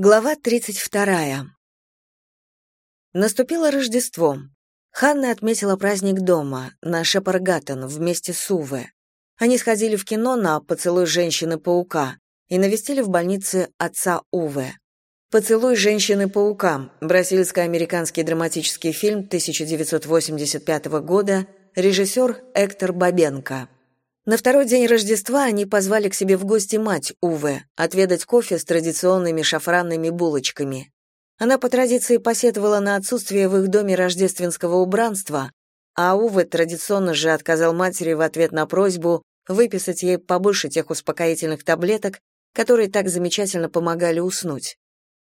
Глава 32. Наступило Рождество. Ханна отметила праздник дома, на Шепаргаттен, вместе с Уве. Они сходили в кино на «Поцелуй женщины-паука» и навестили в больнице отца Уве. «Поцелуй женщины-паука» — бразильско-американский драматический фильм 1985 года, режиссер Эктор Бабенко. На второй день Рождества они позвали к себе в гости мать Уве, отведать кофе с традиционными шафранными булочками. Она по традиции посетовала на отсутствие в их доме рождественского убранства, а Уве традиционно же отказал матери в ответ на просьбу выписать ей побольше тех успокоительных таблеток, которые так замечательно помогали уснуть.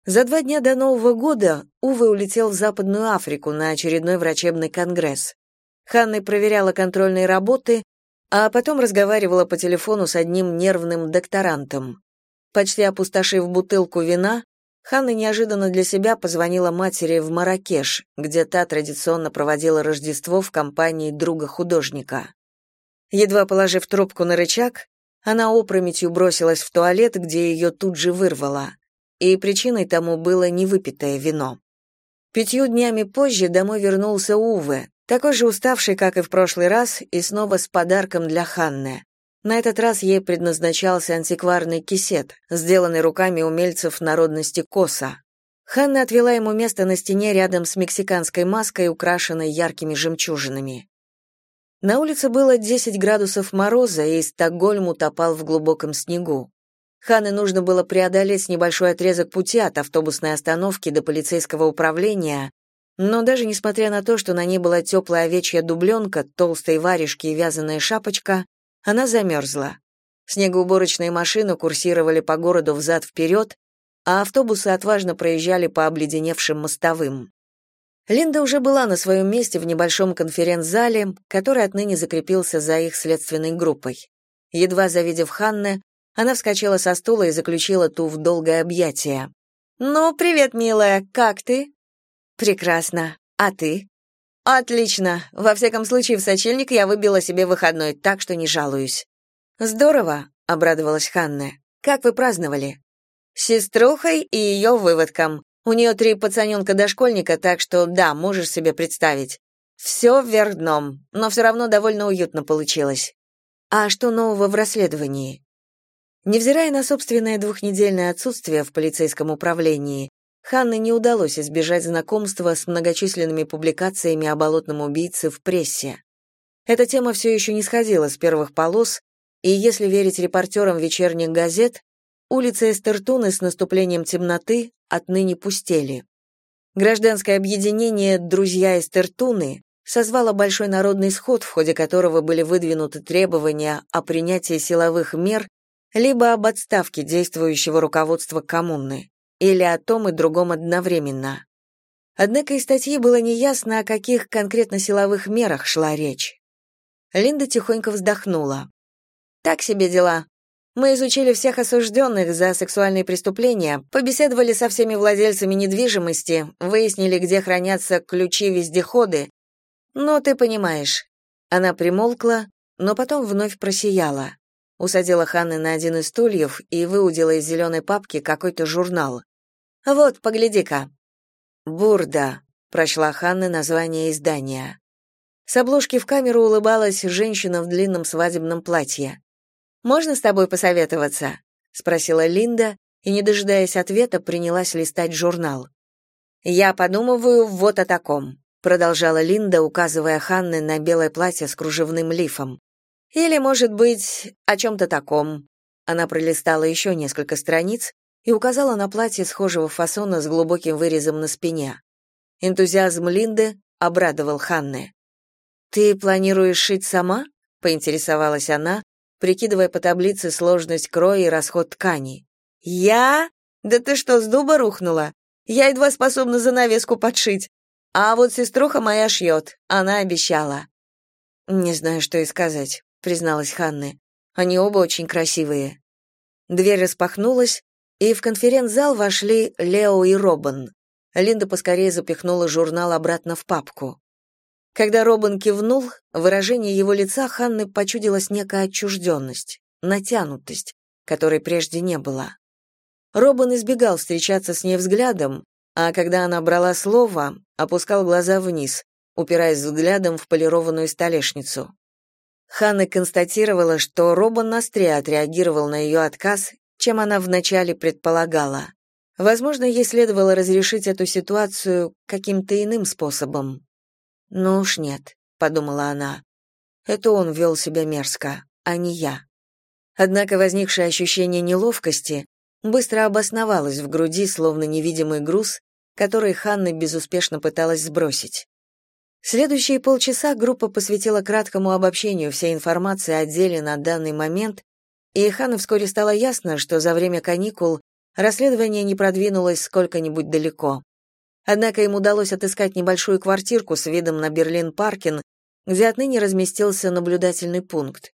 За два дня до Нового года Уве улетел в Западную Африку на очередной врачебный конгресс. Ханна проверяла контрольные работы, а потом разговаривала по телефону с одним нервным докторантом. Почти опустошив бутылку вина, Ханна неожиданно для себя позвонила матери в Маракеш, где та традиционно проводила Рождество в компании друга художника. Едва положив трубку на рычаг, она опрометью бросилась в туалет, где ее тут же вырвало. И причиной тому было невыпитое вино. Пятью днями позже домой вернулся Уве, такой же уставший, как и в прошлый раз, и снова с подарком для Ханны. На этот раз ей предназначался антикварный кисет, сделанный руками умельцев народности Коса. Ханна отвела ему место на стене рядом с мексиканской маской, украшенной яркими жемчужинами. На улице было 10 градусов мороза, и Стокгольм утопал в глубоком снегу. Ханне нужно было преодолеть небольшой отрезок пути от автобусной остановки до полицейского управления, но даже несмотря на то, что на ней была теплая овечья дубленка, толстые варежки и вязаная шапочка, она замерзла. Снегоуборочные машины курсировали по городу взад-вперед, а автобусы отважно проезжали по обледеневшим мостовым. Линда уже была на своем месте в небольшом конференц-зале, который отныне закрепился за их следственной группой. Едва завидев Ханне, она вскочила со стула и заключила ту в долгое объятие. «Ну, привет, милая, как ты?» Прекрасно. А ты? Отлично. Во всяком случае, в сочельник я выбила себе выходной, так что не жалуюсь. Здорово, обрадовалась Ханна. Как вы праздновали? С сеструхой и ее выводком. У нее три пацаненка-дошкольника, так что да, можешь себе представить. Все вверх дном, но все равно довольно уютно получилось. А что нового в расследовании? Невзирая на собственное двухнедельное отсутствие в полицейском управлении, Ханне не удалось избежать знакомства с многочисленными публикациями о болотном убийце в прессе. Эта тема все еще не сходила с первых полос, и, если верить репортерам вечерних газет, улицы Эстертуны с наступлением темноты отныне пустели. Гражданское объединение «Друзья Эстертуны» созвало большой народный сход, в ходе которого были выдвинуты требования о принятии силовых мер либо об отставке действующего руководства коммуны или о том и другом одновременно. Однако из статьи было неясно, о каких конкретно силовых мерах шла речь. Линда тихонько вздохнула. «Так себе дела. Мы изучили всех осужденных за сексуальные преступления, побеседовали со всеми владельцами недвижимости, выяснили, где хранятся ключи-вездеходы. Но ты понимаешь». Она примолкла, но потом вновь просияла. Усадила Ханны на один из стульев и выудила из зеленой папки какой-то журнал. Вот, погляди-ка. Бурда, прочла Ханна название издания. С обложки в камеру улыбалась женщина в длинном свадебном платье. Можно с тобой посоветоваться? спросила Линда и, не дожидаясь ответа, принялась листать журнал. Я подумываю вот о таком, продолжала Линда, указывая Ханне на белое платье с кружевным лифом. Или, может быть, о чем-то таком. Она пролистала еще несколько страниц и указала на платье схожего фасона с глубоким вырезом на спине. Энтузиазм Линды обрадовал Ханны. «Ты планируешь шить сама?» — поинтересовалась она, прикидывая по таблице сложность кроя и расход ткани. «Я? Да ты что, с дуба рухнула? Я едва способна занавеску подшить. А вот сеструха моя шьет, она обещала». «Не знаю, что и сказать», — призналась Ханна. «Они оба очень красивые». Дверь распахнулась, и в конференц-зал вошли Лео и Робин. Линда поскорее запихнула журнал обратно в папку. Когда Робин кивнул, выражение его лица Ханны почудилась некая отчужденность, натянутость, которой прежде не было. Робин избегал встречаться с ней взглядом, а когда она брала слово, опускал глаза вниз, упираясь взглядом в полированную столешницу. Ханна констатировала, что Робан острее отреагировал на ее отказ, чем она вначале предполагала. Возможно, ей следовало разрешить эту ситуацию каким-то иным способом. «Ну уж нет», — подумала она. «Это он вел себя мерзко, а не я». Однако возникшее ощущение неловкости быстро обосновалось в груди, словно невидимый груз, который Ханна безуспешно пыталась сбросить. Следующие полчаса группа посвятила краткому обобщению всей информации о деле на данный момент, и Ханне вскоре стало ясно, что за время каникул расследование не продвинулось сколько-нибудь далеко. Однако им удалось отыскать небольшую квартирку с видом на Берлин-Паркин, где отныне разместился наблюдательный пункт.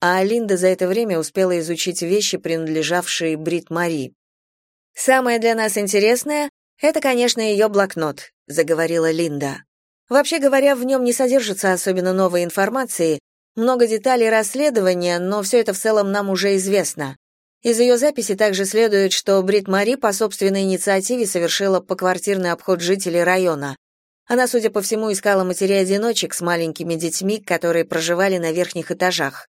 А Линда за это время успела изучить вещи, принадлежавшие Брит Мари. «Самое для нас интересное — это, конечно, ее блокнот», — заговорила Линда. Вообще говоря, в нем не содержится особенно новой информации, много деталей расследования, но все это в целом нам уже известно. Из ее записи также следует, что Брит Мари по собственной инициативе совершила поквартирный обход жителей района. Она, судя по всему, искала матерей-одиночек с маленькими детьми, которые проживали на верхних этажах.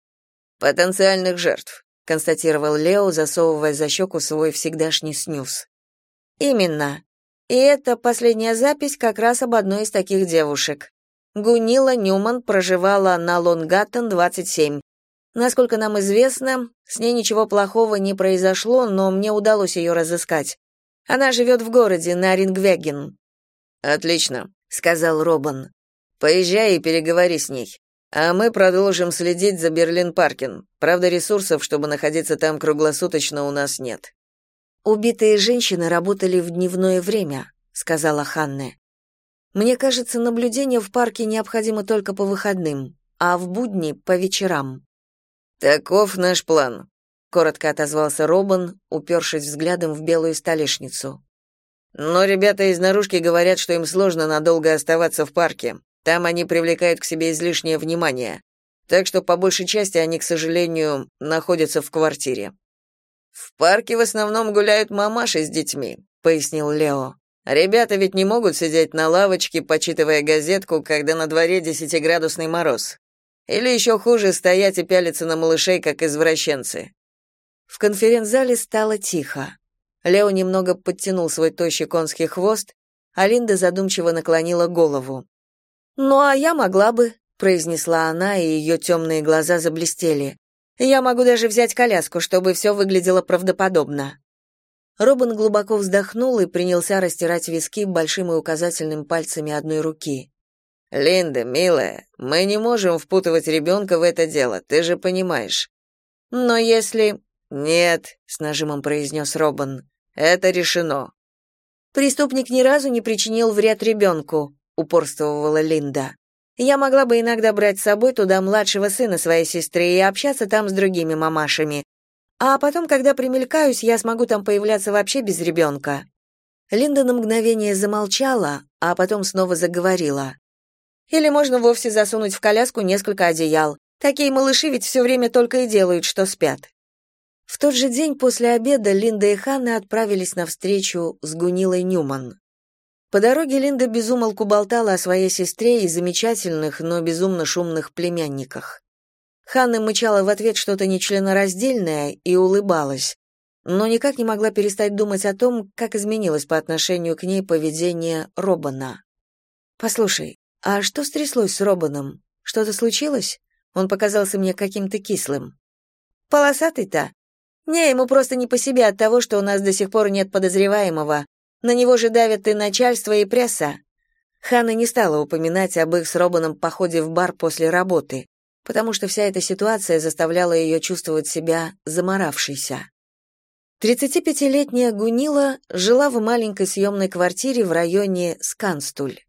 «Потенциальных жертв», — констатировал Лео, засовывая за щеку свой всегдашний снюс. «Именно. И эта последняя запись как раз об одной из таких девушек. Гунила Ньюман проживала на Лонгаттен, 27. Насколько нам известно, с ней ничего плохого не произошло, но мне удалось ее разыскать. Она живет в городе, на Рингвеген. «Отлично», — сказал Робан. «Поезжай и переговори с ней. А мы продолжим следить за Берлин-Паркин. Правда, ресурсов, чтобы находиться там круглосуточно, у нас нет». Убитые женщины работали в дневное время, сказала Ханне. Мне кажется, наблюдение в парке необходимо только по выходным, а в будни по вечерам. Таков наш план, коротко отозвался Робан, упершись взглядом в белую столешницу. Но ребята из наружки говорят, что им сложно надолго оставаться в парке. Там они привлекают к себе излишнее внимание. Так что по большей части они, к сожалению, находятся в квартире. В парке в основном гуляют мамаши с детьми, пояснил Лео. Ребята ведь не могут сидеть на лавочке, почитывая газетку, когда на дворе десятиградусный мороз. Или еще хуже стоять и пялиться на малышей, как извращенцы. В конференц-зале стало тихо. Лео немного подтянул свой тощий конский хвост, а Линда задумчиво наклонила голову. «Ну, а я могла бы», — произнесла она, и ее темные глаза заблестели. Я могу даже взять коляску, чтобы все выглядело правдоподобно. Робин глубоко вздохнул и принялся растирать виски большим и указательным пальцами одной руки. Линда, милая, мы не можем впутывать ребенка в это дело, ты же понимаешь. Но если Нет, с нажимом произнес Робин. Это решено. Преступник ни разу не причинил вред ребенку», — упорствовала Линда. Я могла бы иногда брать с собой туда младшего сына своей сестры и общаться там с другими мамашами. А потом, когда примелькаюсь, я смогу там появляться вообще без ребенка». Линда на мгновение замолчала, а потом снова заговорила. «Или можно вовсе засунуть в коляску несколько одеял. Такие малыши ведь все время только и делают, что спят». В тот же день после обеда Линда и Ханна отправились на встречу с Гунилой Ньюман. По дороге Линда безумолку болтала о своей сестре и замечательных, но безумно шумных племянниках. Ханна мычала в ответ что-то нечленораздельное и улыбалась, но никак не могла перестать думать о том, как изменилось по отношению к ней поведение Робана. «Послушай, а что стряслось с Робаном? Что-то случилось? Он показался мне каким-то кислым». «Полосатый-то? Не, ему просто не по себе от того, что у нас до сих пор нет подозреваемого, на него же давят и начальство, и пресса. Ханна не стала упоминать об их с Робаном походе в бар после работы, потому что вся эта ситуация заставляла ее чувствовать себя заморавшейся. 35-летняя Гунила жила в маленькой съемной квартире в районе Сканстуль.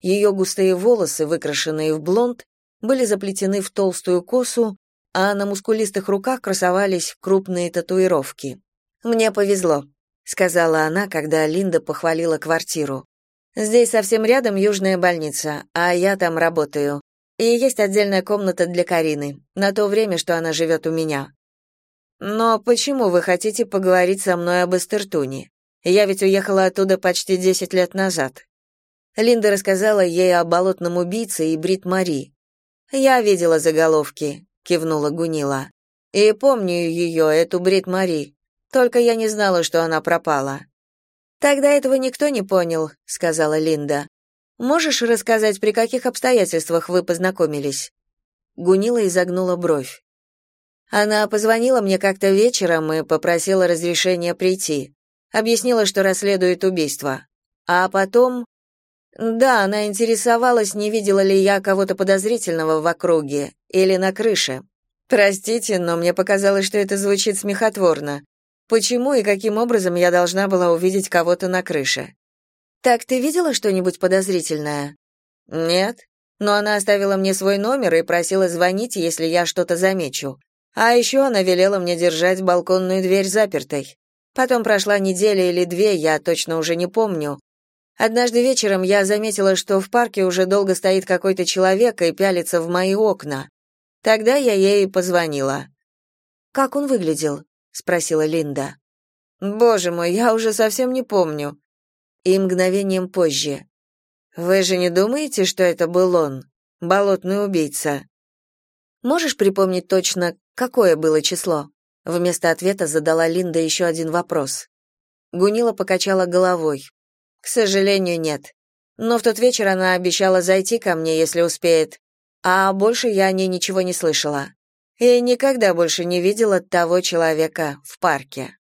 Ее густые волосы, выкрашенные в блонд, были заплетены в толстую косу, а на мускулистых руках красовались крупные татуировки. Мне повезло сказала она, когда Линда похвалила квартиру. Здесь совсем рядом южная больница, а я там работаю. И есть отдельная комната для Карины, на то время, что она живет у меня. Но почему вы хотите поговорить со мной об Эстертуне? Я ведь уехала оттуда почти десять лет назад. Линда рассказала ей о болотном убийце и Брит Мари. Я видела заголовки, кивнула Гунила. И помню ее, эту Брит Мари. Только я не знала, что она пропала. Тогда этого никто не понял, сказала Линда. Можешь рассказать, при каких обстоятельствах вы познакомились? Гунила изогнула бровь. Она позвонила мне как-то вечером и попросила разрешения прийти. Объяснила, что расследует убийство. А потом да, она интересовалась, не видела ли я кого-то подозрительного в округе или на крыше. Простите, но мне показалось, что это звучит смехотворно. Почему и каким образом я должна была увидеть кого-то на крыше? Так ты видела что-нибудь подозрительное? Нет. Но она оставила мне свой номер и просила звонить, если я что-то замечу. А еще она велела мне держать балконную дверь запертой. Потом прошла неделя или две, я точно уже не помню, Однажды вечером я заметила, что в парке уже долго стоит какой-то человек и пялится в мои окна. Тогда я ей позвонила. «Как он выглядел?» — спросила Линда. «Боже мой, я уже совсем не помню». И мгновением позже. «Вы же не думаете, что это был он, болотный убийца?» «Можешь припомнить точно, какое было число?» Вместо ответа задала Линда еще один вопрос. Гунила покачала головой. К сожалению, нет. Но в тот вечер она обещала зайти ко мне, если успеет, а больше я о ней ничего не слышала. И никогда больше не видела того человека в парке.